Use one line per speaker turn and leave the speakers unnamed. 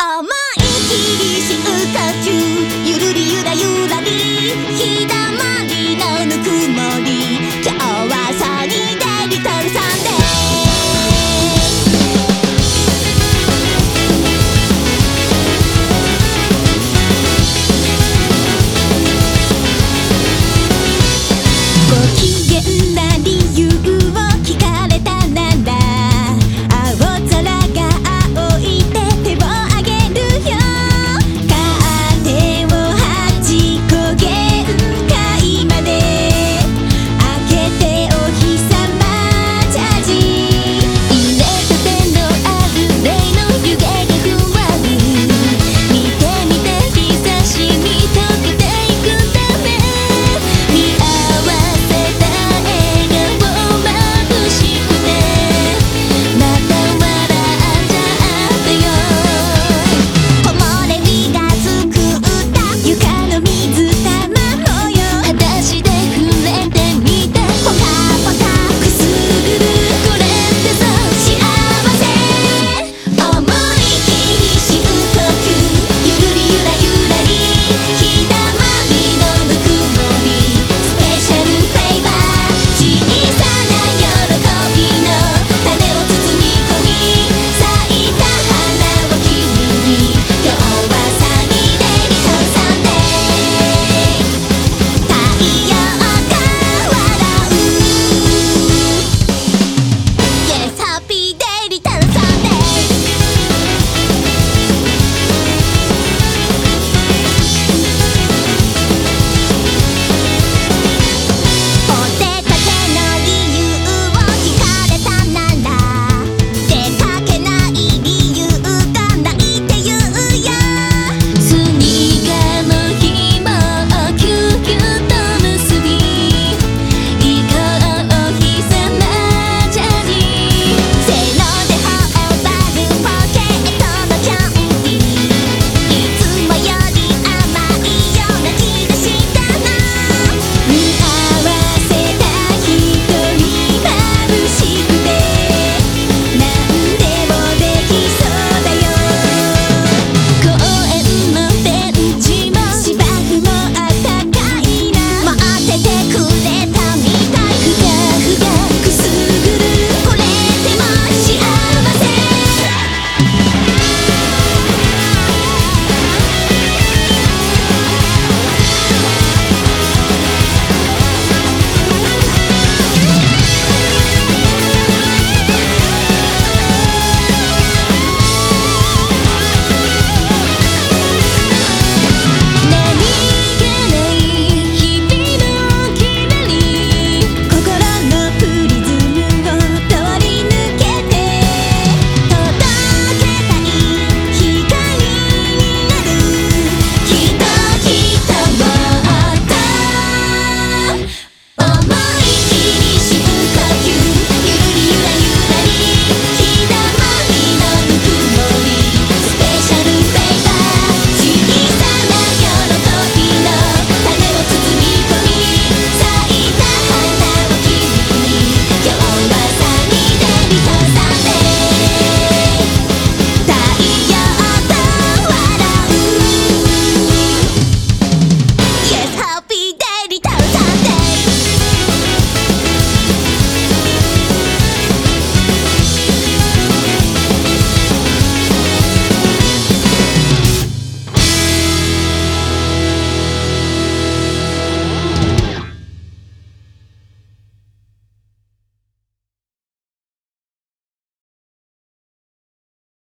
甘い